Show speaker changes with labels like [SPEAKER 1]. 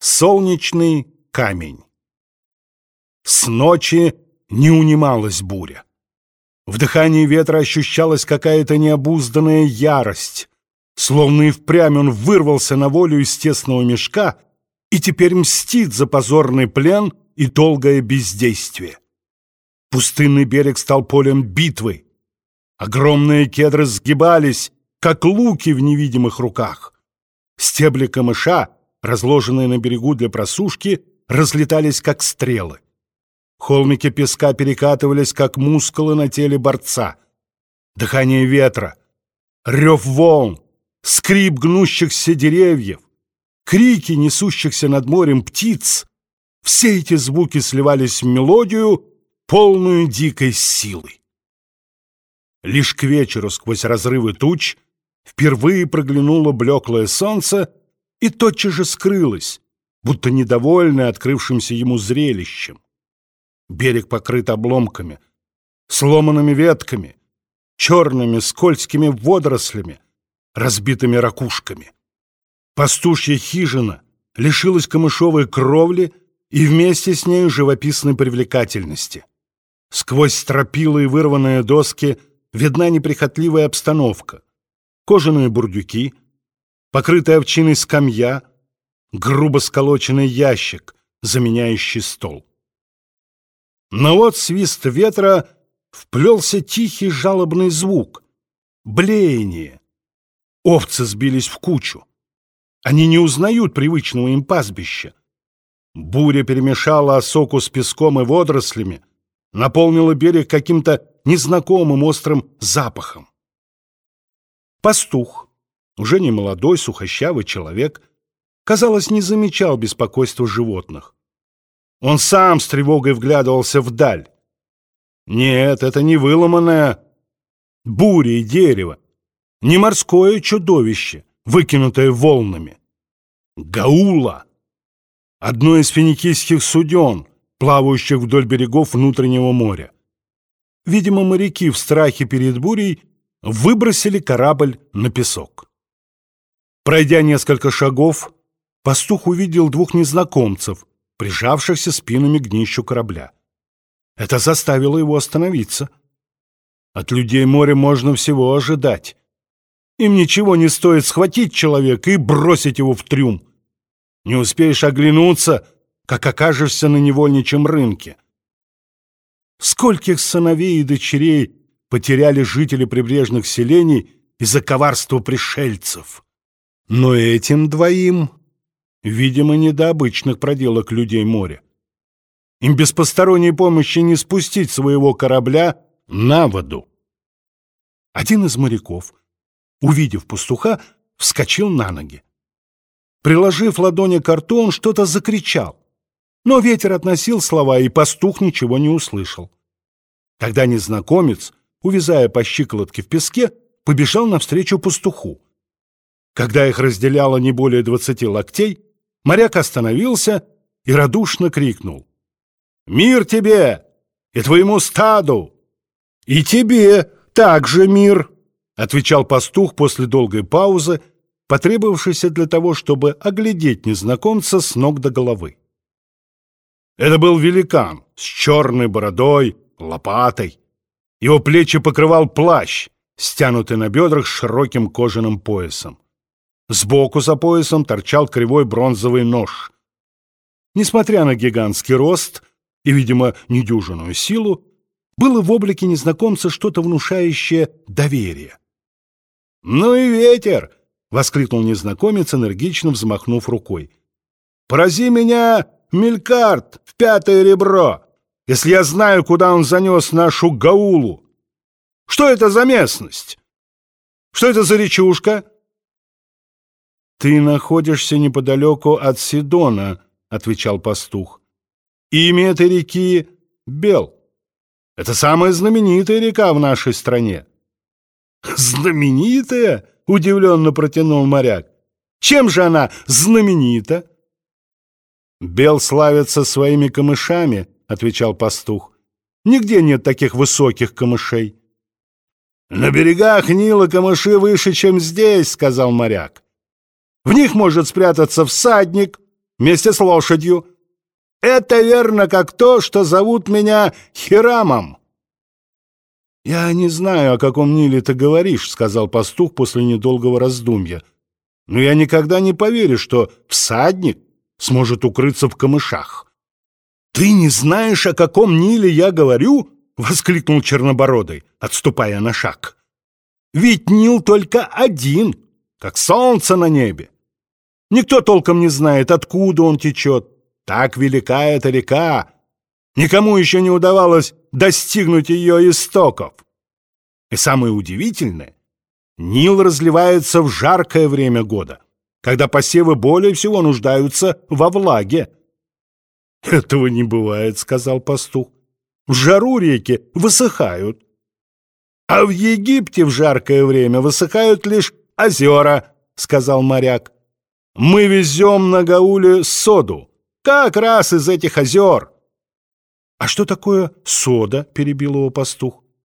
[SPEAKER 1] Солнечный камень. С ночи не унималась буря. В дыхании ветра ощущалась какая-то необузданная ярость, словно и впрямь он вырвался на волю из тесного мешка и теперь мстит за позорный плен и долгое бездействие. Пустынный берег стал полем битвы. Огромные кедры сгибались, как луки в невидимых руках. Стебли камыша, разложенные на берегу для просушки, разлетались, как стрелы. Холмики песка перекатывались, как мускулы на теле борца. Дыхание ветра, рев волн, скрип гнущихся деревьев, крики несущихся над морем птиц — все эти звуки сливались в мелодию, полную дикой силы. Лишь к вечеру сквозь разрывы туч впервые проглянуло блеклое солнце и тотчас же скрылось, будто недовольное открывшимся ему зрелищем. Берег покрыт обломками, сломанными ветками, черными скользкими водорослями, разбитыми ракушками. Пастушья хижина лишилась камышовой кровли и вместе с нею живописной привлекательности. Сквозь стропила и вырванные доски видна неприхотливая обстановка. Кожаные бурдюки, покрытая овчиной скамья, грубо сколоченный ящик, заменяющий стол. Но вот свист ветра вплелся тихий жалобный звук — блеяние. Овцы сбились в кучу. Они не узнают привычного им пастбища. Буря перемешала осоку с песком и водорослями, наполнила берег каким-то незнакомым острым запахом. Пастух, уже не молодой, сухощавый человек, казалось, не замечал беспокойства животных. Он сам с тревогой вглядывался вдаль. Нет, это не выломанное буря и дерево, не морское чудовище, выкинутое волнами. Гаула! Одно из финикийских суден, плавающих вдоль берегов внутреннего моря. Видимо, моряки в страхе перед бурей выбросили корабль на песок. Пройдя несколько шагов, пастух увидел двух незнакомцев, прижавшихся спинами к днищу корабля. Это заставило его остановиться. От людей моря можно всего ожидать. Им ничего не стоит схватить человека и бросить его в трюм. Не успеешь оглянуться, как окажешься на невольничьем рынке. Скольких сыновей и дочерей потеряли жители прибрежных селений из-за коварства пришельцев. Но этим двоим, видимо, не до обычных проделок людей моря. Им без посторонней помощи не спустить своего корабля на воду. Один из моряков, увидев пастуха, вскочил на ноги. Приложив ладони к рту, он что-то закричал. Но ветер относил слова, и пастух ничего не услышал. Тогда незнакомец, увязая по щиколотке в песке, побежал навстречу пастуху. Когда их разделяло не более двадцати локтей, моряк остановился и радушно крикнул. «Мир тебе и твоему стаду!» «И тебе также мир!» — отвечал пастух после долгой паузы, потребовавшейся для того, чтобы оглядеть незнакомца с ног до головы. Это был великан с черной бородой, лопатой. Его плечи покрывал плащ, стянутый на бедрах широким кожаным поясом. Сбоку за поясом торчал кривой бронзовый нож. Несмотря на гигантский рост и, видимо, недюжинную силу, было в облике незнакомца что-то внушающее доверие. «Ну и ветер!» — воскликнул незнакомец, энергично взмахнув рукой. «Порази меня, Мелькарт, в пятое ребро, если я знаю, куда он занес нашу Гаулу! Что это за местность? Что это за речушка?» «Ты находишься неподалеку от Сидона», — отвечал пастух. «Имя этой реки — Бел. Это самая знаменитая река в нашей стране».
[SPEAKER 2] «Знаменитая?» — удивленно протянул моряк. «Чем же она знаменита?»
[SPEAKER 1] «Бел славится своими камышами», — отвечал пастух. «Нигде нет таких высоких камышей».
[SPEAKER 2] «На берегах Нила камыши выше, чем здесь», — сказал моряк. «В них может спрятаться всадник,
[SPEAKER 1] вместе с лошадью. Это верно, как то, что зовут меня Хирамом.
[SPEAKER 2] «Я не знаю, о каком Ниле ты говоришь», — сказал пастух после недолгого раздумья. «Но я никогда не поверю, что всадник сможет укрыться в камышах».
[SPEAKER 1] «Ты не знаешь, о каком Ниле я говорю?» — воскликнул Чернобородый, отступая на шаг. «Ведь Нил только один, как солнце на небе. Никто толком не знает, откуда он течет. Так велика эта река. Никому еще не удавалось достигнуть ее истоков. И самое удивительное, Нил разливается в жаркое время года, когда посевы более всего нуждаются во влаге.
[SPEAKER 2] «Этого не бывает», — сказал пастух. «В жару реки высыхают, а в Египте в жаркое время высыхают лишь озера», — сказал моряк. «Мы везем на Гауле соду, как раз из этих озер».
[SPEAKER 1] «А что такое сода?» — перебил его пастух.